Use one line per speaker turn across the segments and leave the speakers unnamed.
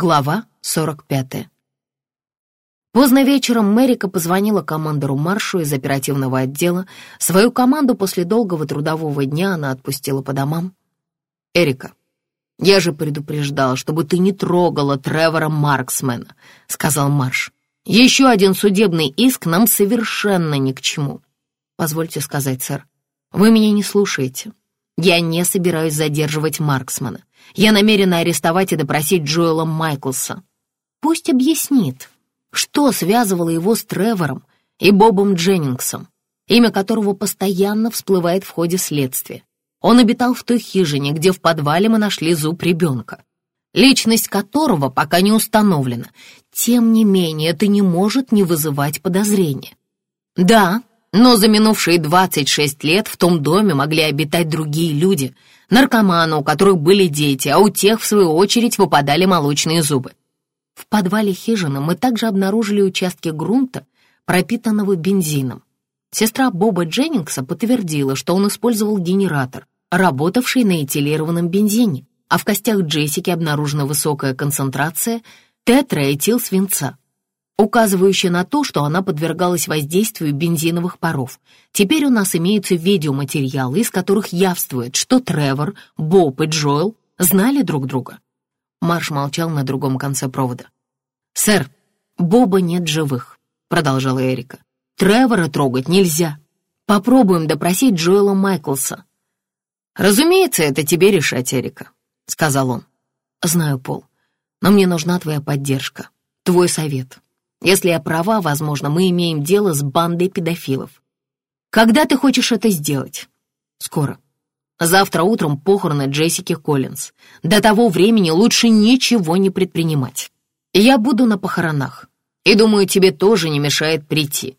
Глава 45. Поздно вечером Мэрика позвонила командору Маршу из оперативного отдела. Свою команду после долгого трудового дня она отпустила по домам. «Эрика, я же предупреждал, чтобы ты не трогала Тревора Марксмена», — сказал Марш. «Еще один судебный иск нам совершенно ни к чему». «Позвольте сказать, сэр, вы меня не слушаете. Я не собираюсь задерживать Марксмана. Я намерена арестовать и допросить Джоэла Майклса. Пусть объяснит, что связывало его с Тревором и Бобом Дженнингсом, имя которого постоянно всплывает в ходе следствия. Он обитал в той хижине, где в подвале мы нашли зуб ребенка, личность которого пока не установлена. Тем не менее, это не может не вызывать подозрения. Да, но за минувшие 26 лет в том доме могли обитать другие люди, наркоманы, у которых были дети, а у тех, в свою очередь, выпадали молочные зубы. В подвале хижины мы также обнаружили участки грунта, пропитанного бензином. Сестра Боба Дженнингса подтвердила, что он использовал генератор, работавший на этилированном бензине, а в костях Джессики обнаружена высокая концентрация тетраэтилсвинца указывающее на то, что она подвергалась воздействию бензиновых паров. Теперь у нас имеются видеоматериалы, из которых явствует, что Тревор, Боб и Джоэл знали друг друга. Марш молчал на другом конце провода. «Сэр, Боба нет живых», — продолжала Эрика. «Тревора трогать нельзя. Попробуем допросить Джоэла Майклса». «Разумеется, это тебе решать, Эрика», — сказал он. «Знаю, Пол, но мне нужна твоя поддержка, твой совет». Если я права, возможно, мы имеем дело с бандой педофилов. Когда ты хочешь это сделать? Скоро. Завтра утром похороны Джессики Коллинз. До того времени лучше ничего не предпринимать. Я буду на похоронах. И думаю, тебе тоже не мешает прийти.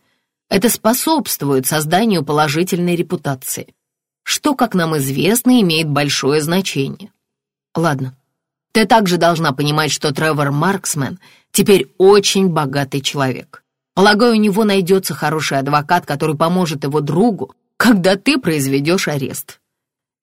Это способствует созданию положительной репутации, что, как нам известно, имеет большое значение. Ладно, ты также должна понимать, что Тревор Марксмен теперь очень богатый человек. Полагаю, у него найдется хороший адвокат, который поможет его другу, когда ты произведешь арест.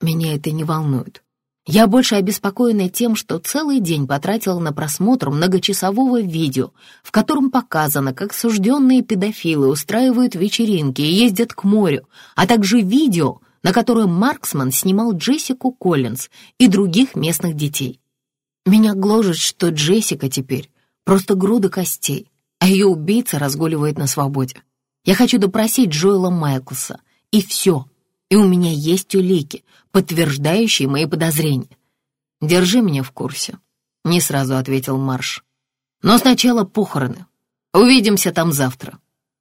Меня это не волнует. Я больше обеспокоена тем, что целый день потратила на просмотр многочасового видео, в котором показано, как сужденные педофилы устраивают вечеринки и ездят к морю, а также видео, на которое Марксман снимал Джессику Коллинз и других местных детей. Меня гложет, что Джессика теперь просто груда костей, а ее убийца разгуливает на свободе. Я хочу допросить Джоэла Майклса, и все. И у меня есть улики, подтверждающие мои подозрения. Держи меня в курсе, — не сразу ответил Марш. Но сначала похороны. Увидимся там завтра.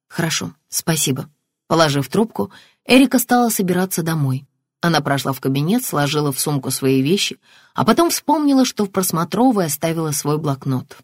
Хорошо, спасибо. Положив трубку, Эрика стала собираться домой. Она прошла в кабинет, сложила в сумку свои вещи, а потом вспомнила, что в просмотровой оставила свой блокнот.